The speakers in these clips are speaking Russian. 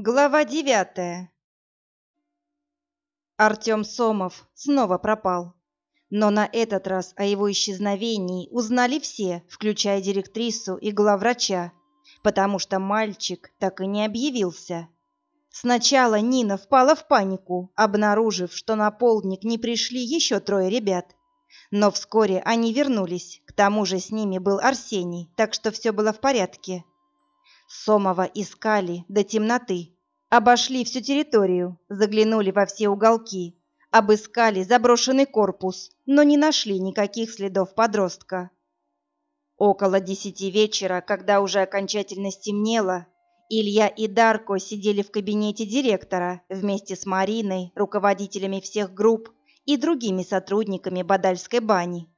Глава девятая Артем Сомов снова пропал. Но на этот раз о его исчезновении узнали все, включая директрису и главврача, потому что мальчик так и не объявился. Сначала Нина впала в панику, обнаружив, что на полдник не пришли еще трое ребят. Но вскоре они вернулись, к тому же с ними был Арсений, так что все было в порядке. Сомова искали до темноты. Обошли всю территорию, заглянули во все уголки, обыскали заброшенный корпус, но не нашли никаких следов подростка. Около десяти вечера, когда уже окончательно стемнело, Илья и Дарко сидели в кабинете директора вместе с Мариной, руководителями всех групп и другими сотрудниками Бадальской бани.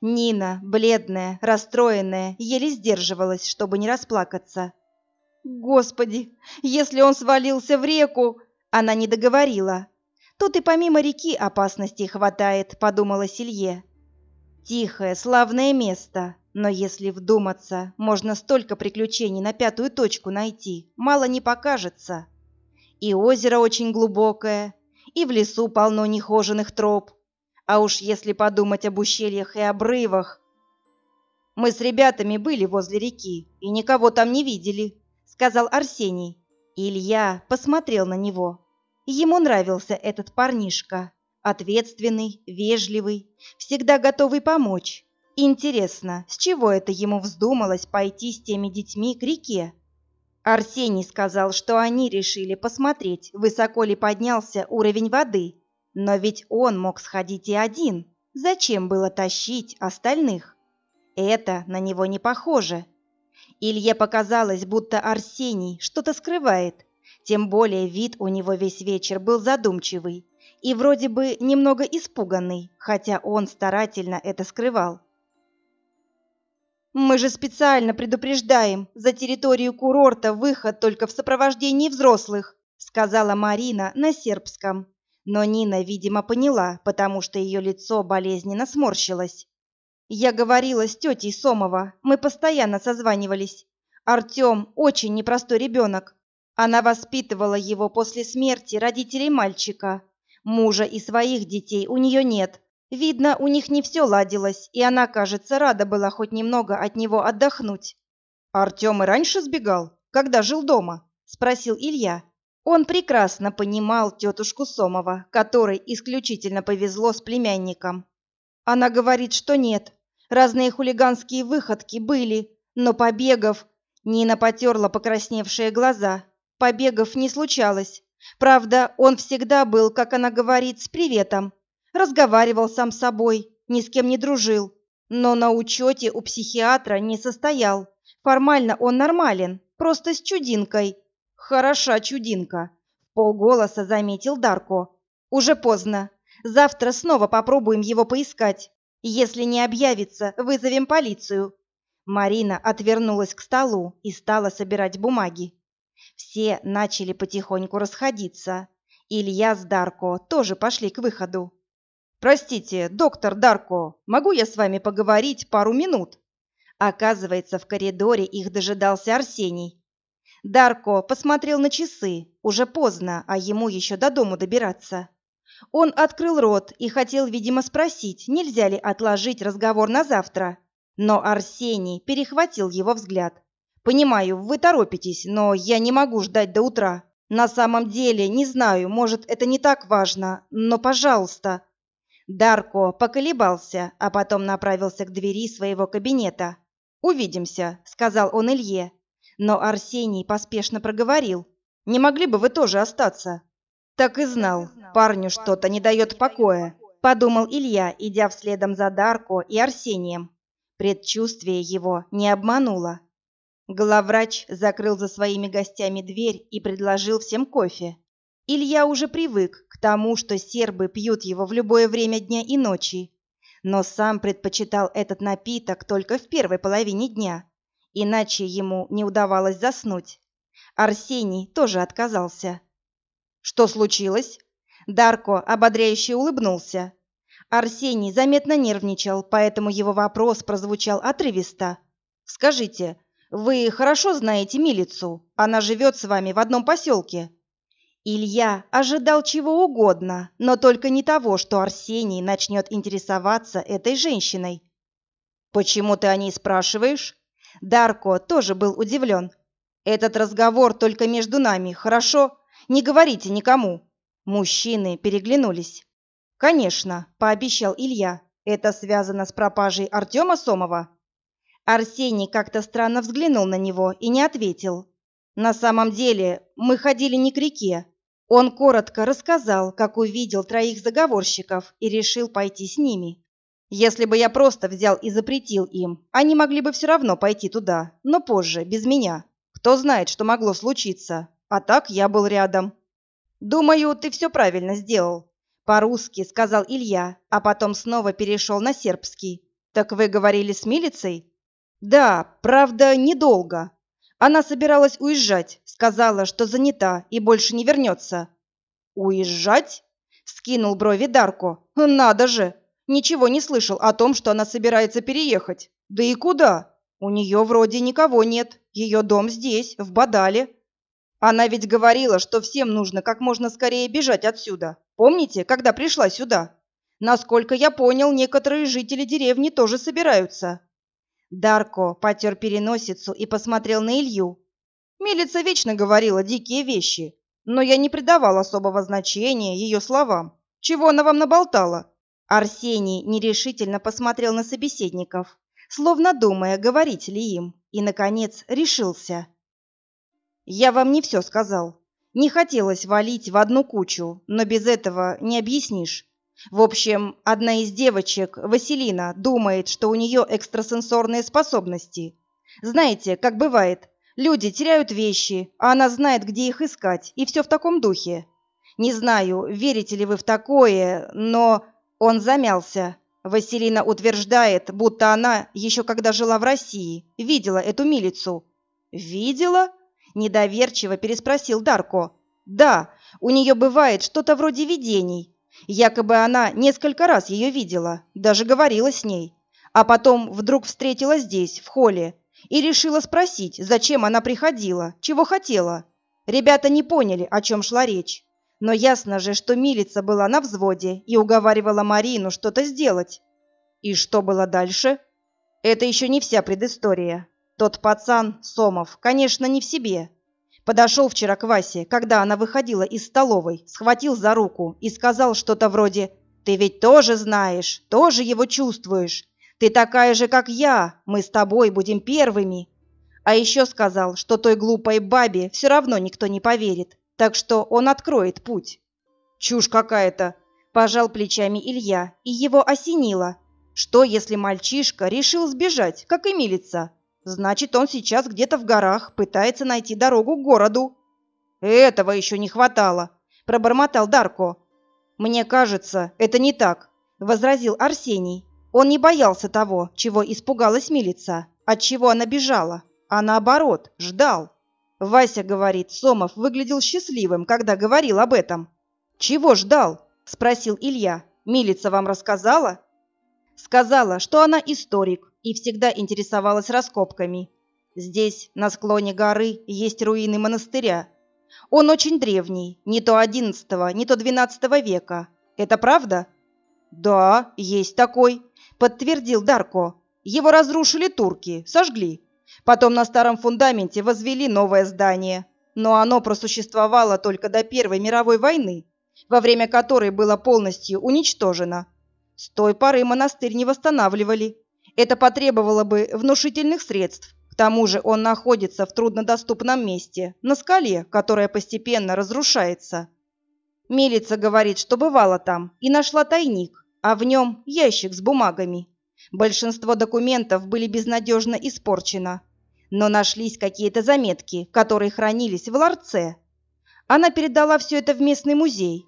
Нина, бледная, расстроенная, еле сдерживалась, чтобы не расплакаться. Господи, если он свалился в реку, она не договорила. Тут и помимо реки опасностей хватает, подумала Силье. Тихое, славное место, но если вдуматься, можно столько приключений на пятую точку найти, мало не покажется. И озеро очень глубокое, и в лесу полно нехоженных троп. А уж если подумать об ущельях и обрывах... Мы с ребятами были возле реки и никого там не видели, сказал Арсений. Илья посмотрел на него. Ему нравился этот парнишка. Ответственный, вежливый, всегда готовый помочь. Интересно, с чего это ему вздумалось пойти с теми детьми к реке? Арсений сказал, что они решили посмотреть, высоко ли поднялся уровень воды. Но ведь он мог сходить и один. Зачем было тащить остальных? Это на него не похоже. Илье показалось, будто Арсений что-то скрывает, тем более вид у него весь вечер был задумчивый и вроде бы немного испуганный, хотя он старательно это скрывал. «Мы же специально предупреждаем, за территорию курорта выход только в сопровождении взрослых», сказала Марина на сербском. Но Нина, видимо, поняла, потому что ее лицо болезненно сморщилось. Я говорила с тетей Сомова, мы постоянно созванивались. Артем очень непростой ребенок. Она воспитывала его после смерти родителей мальчика. Мужа и своих детей у нее нет. Видно, у них не все ладилось, и она, кажется, рада была хоть немного от него отдохнуть. «Артем и раньше сбегал, когда жил дома?» – спросил Илья. Он прекрасно понимал тетушку Сомова, которой исключительно повезло с племянником. Она говорит, что нет. Разные хулиганские выходки были, но побегов... Нина потерла покрасневшие глаза. Побегов не случалось. Правда, он всегда был, как она говорит, с приветом. Разговаривал сам собой, ни с кем не дружил. Но на учете у психиатра не состоял. Формально он нормален, просто с чудинкой. Хороша чудинка, полголоса заметил Дарко. Уже поздно. Завтра снова попробуем его поискать. Если не объявится, вызовем полицию. Марина отвернулась к столу и стала собирать бумаги. Все начали потихоньку расходиться. Илья с Дарко тоже пошли к выходу. «Простите, доктор Дарко, могу я с вами поговорить пару минут?» Оказывается, в коридоре их дожидался Арсений. Дарко посмотрел на часы. Уже поздно, а ему еще до дому добираться. Он открыл рот и хотел, видимо, спросить, нельзя ли отложить разговор на завтра. Но Арсений перехватил его взгляд. «Понимаю, вы торопитесь, но я не могу ждать до утра. На самом деле, не знаю, может, это не так важно, но, пожалуйста». Дарко поколебался, а потом направился к двери своего кабинета. «Увидимся», — сказал он Илье. Но Арсений поспешно проговорил. «Не могли бы вы тоже остаться?» Так и знал, парню что-то не дает покоя, подумал Илья, идя вследом за Дарко и Арсением. Предчувствие его не обмануло. Главврач закрыл за своими гостями дверь и предложил всем кофе. Илья уже привык к тому, что сербы пьют его в любое время дня и ночи, но сам предпочитал этот напиток только в первой половине дня, иначе ему не удавалось заснуть. Арсений тоже отказался. Что случилось? Дарко ободряюще улыбнулся. Арсений заметно нервничал, поэтому его вопрос прозвучал отрывисто. Скажите, Вы хорошо знаете Милицу. Она живет с вами в одном поселке. Илья ожидал чего угодно, но только не того, что Арсений начнет интересоваться этой женщиной. «Почему ты о ней спрашиваешь?» Дарко тоже был удивлен. «Этот разговор только между нами, хорошо? Не говорите никому». Мужчины переглянулись. «Конечно», — пообещал Илья. «Это связано с пропажей Артема Сомова?» Арсений как-то странно взглянул на него и не ответил. «На самом деле мы ходили не к реке, он коротко рассказал, как увидел троих заговорщиков и решил пойти с ними. Если бы я просто взял и запретил им, они могли бы все равно пойти туда, но позже, без меня. Кто знает, что могло случиться. А так я был рядом. «Думаю, ты все правильно сделал», — по-русски сказал Илья, а потом снова перешел на сербский. «Так вы говорили с милицей?» «Да, правда, недолго. Она собиралась уезжать, сказала, что занята и больше не вернется. «Уезжать?» — скинул брови Дарко. «Надо же! Ничего не слышал о том, что она собирается переехать. Да и куда? У нее вроде никого нет. Ее дом здесь, в Бадале. Она ведь говорила, что всем нужно как можно скорее бежать отсюда. Помните, когда пришла сюда? Насколько я понял, некоторые жители деревни тоже собираются. Дарко потер переносицу и посмотрел на Илью. Милица вечно говорила дикие вещи, но я не придавал особого значения ее словам. Чего она вам наболтала? Арсений нерешительно посмотрел на собеседников, словно думая, говорить ли им, и, наконец, решился. «Я вам не все сказал. Не хотелось валить в одну кучу, но без этого не объяснишь. В общем, одна из девочек, Василина, думает, что у нее экстрасенсорные способности. Знаете, как бывает, люди теряют вещи, а она знает, где их искать, и все в таком духе. Не знаю, верите ли вы в такое, но он замялся. Василина утверждает, будто она, еще когда жила в России, видела эту милицу. «Видела?» – недоверчиво переспросил Дарко. «Да, у нее бывает что-то вроде видений, Якобы она несколько раз ее видела, даже говорила с ней, а потом вдруг встретила здесь, в холле, и решила спросить, зачем она приходила, чего хотела. Ребята не поняли, о чем шла речь. Но ясно же, что милица была на взводе и уговаривала Марину что-то сделать. И что было дальше? Это еще не вся предыстория. Тот пацан, Сомов, конечно, не в себе. Подошел вчера к Васе, когда она выходила из столовой, схватил за руку и сказал что-то вроде «Ты ведь тоже знаешь, тоже его чувствуешь. Ты такая же, как я, мы с тобой будем первыми». А еще сказал, что той глупой бабе все равно никто не поверит, так что он откроет путь. «Чушь какая-то!» – пожал плечами Илья, и его осенило. Что, если мальчишка решил сбежать, как и милица? Значит, он сейчас где-то в горах пытается найти дорогу к городу. Этого еще не хватало, пробормотал Дарко. Мне кажется, это не так, возразил Арсений. Он не боялся того, чего испугалась милица, от чего она бежала, а наоборот, ждал. Вася говорит, Сомов выглядел счастливым, когда говорил об этом. Чего ждал? спросил Илья. Милица вам рассказала? Сказала, что она историк и всегда интересовалась раскопками. Здесь, на склоне горы, есть руины монастыря. Он очень древний, не то XI, не то XII века. Это правда? Да, есть такой, подтвердил Дарко. Его разрушили турки, сожгли. Потом на старом фундаменте возвели новое здание. Но оно просуществовало только до Первой мировой войны, во время которой было полностью уничтожено. С той поры монастырь не восстанавливали. Это потребовало бы внушительных средств. К тому же он находится в труднодоступном месте, на скале, которая постепенно разрушается. Милица говорит, что бывала там и нашла тайник, а в нем ящик с бумагами. Большинство документов были безнадежно испорчено, но нашлись какие-то заметки, которые хранились в ларце. Она передала все это в местный музей,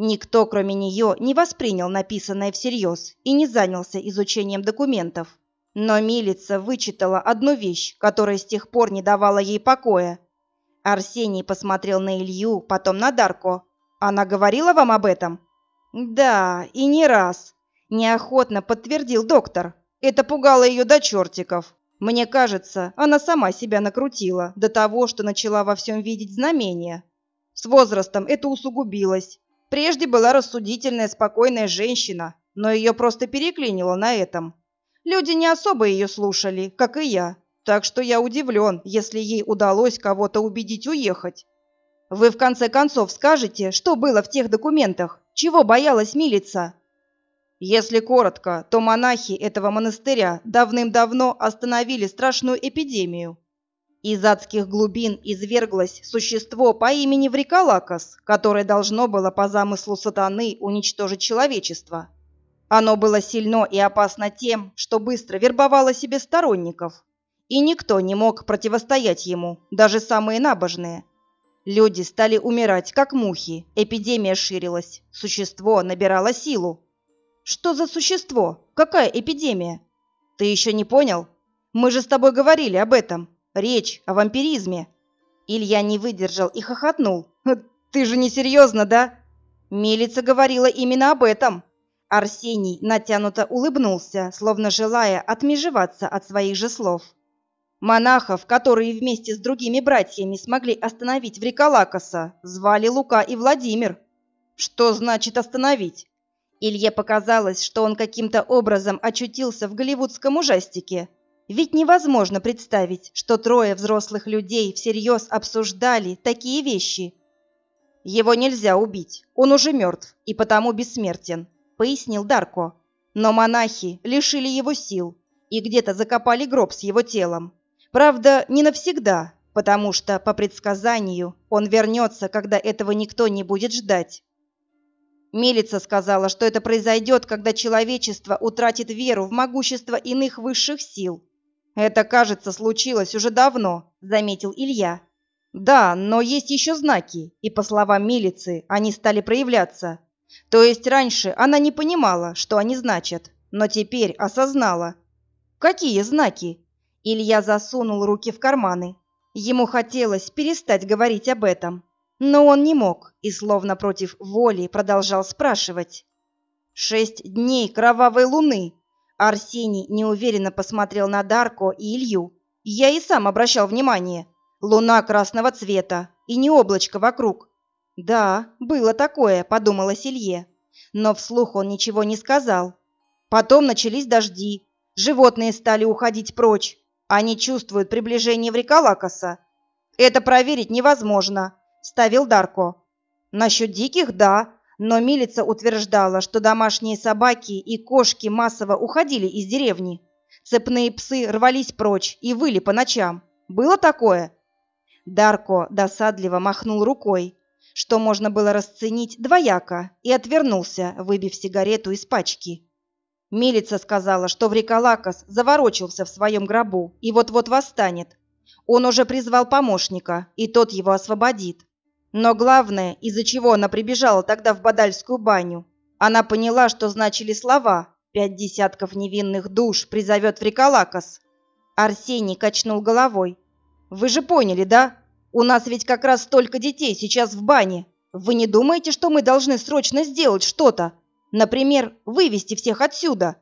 Никто, кроме нее, не воспринял написанное всерьез и не занялся изучением документов. Но милица вычитала одну вещь, которая с тех пор не давала ей покоя. Арсений посмотрел на Илью, потом на Дарко. «Она говорила вам об этом?» «Да, и не раз», – неохотно подтвердил доктор. «Это пугало ее до чертиков. Мне кажется, она сама себя накрутила до того, что начала во всем видеть знамения. С возрастом это усугубилось. Прежде была рассудительная, спокойная женщина, но ее просто переклинило на этом. Люди не особо ее слушали, как и я, так что я удивлен, если ей удалось кого-то убедить уехать. Вы в конце концов скажете, что было в тех документах, чего боялась милица? Если коротко, то монахи этого монастыря давным-давно остановили страшную эпидемию. Из адских глубин изверглось существо по имени Вриколакос, которое должно было по замыслу сатаны уничтожить человечество. Оно было сильно и опасно тем, что быстро вербовало себе сторонников, и никто не мог противостоять ему, даже самые набожные. Люди стали умирать, как мухи, эпидемия ширилась, существо набирало силу. Что за существо? Какая эпидемия? Ты еще не понял? Мы же с тобой говорили об этом. Речь о вампиризме. Илья не выдержал и хохотнул. Ты же не серьезно, да? Милица говорила именно об этом. Арсений натянуто улыбнулся, словно желая отмежеваться от своих же слов. Монахов, которые вместе с другими братьями смогли остановить Вриколакоса, звали Лука и Владимир. Что значит остановить? Илье показалось, что он каким-то образом очутился в голливудском ужастике. Ведь невозможно представить, что трое взрослых людей всерьез обсуждали такие вещи. «Его нельзя убить, он уже мертв и потому бессмертен», — пояснил Дарко. «Но монахи лишили его сил и где-то закопали гроб с его телом. Правда, не навсегда, потому что, по предсказанию, он вернется, когда этого никто не будет ждать. Милица сказала, что это произойдет, когда человечество утратит веру в могущество иных высших сил. Это, кажется, случилось уже давно, заметил Илья. Да, но есть еще знаки, и по словам милицы, они стали проявляться. То есть раньше она не понимала, что они значат, но теперь осознала. Какие знаки? Илья засунул руки в карманы. Ему хотелось перестать говорить об этом, но он не мог и, словно против воли, продолжал спрашивать. «Шесть дней кровавой луны!» Арсений неуверенно посмотрел на Дарко и Илью. «Я и сам обращал внимание. Луна красного цвета и не облачко вокруг». «Да, было такое», — подумала Илье. Но вслух он ничего не сказал. Потом начались дожди. Животные стали уходить прочь. Они чувствуют приближение Вриколакоса. Это проверить невозможно, ставил Дарко. Насчет диких – да, но милица утверждала, что домашние собаки и кошки массово уходили из деревни. Цепные псы рвались прочь и выли по ночам. Было такое? Дарко досадливо махнул рукой, что можно было расценить двояко, и отвернулся, выбив сигарету из пачки. Милица сказала, что Вриколакос заворочился в своем гробу и вот-вот восстанет. Он уже призвал помощника, и тот его освободит. Но главное, из-за чего она прибежала тогда в Бадальскую баню, она поняла, что значили слова «пять десятков невинных душ призовет Фриколакос». Арсений качнул головой. «Вы же поняли, да? У нас ведь как раз столько детей сейчас в бане. Вы не думаете, что мы должны срочно сделать что-то? Например, вывести всех отсюда?»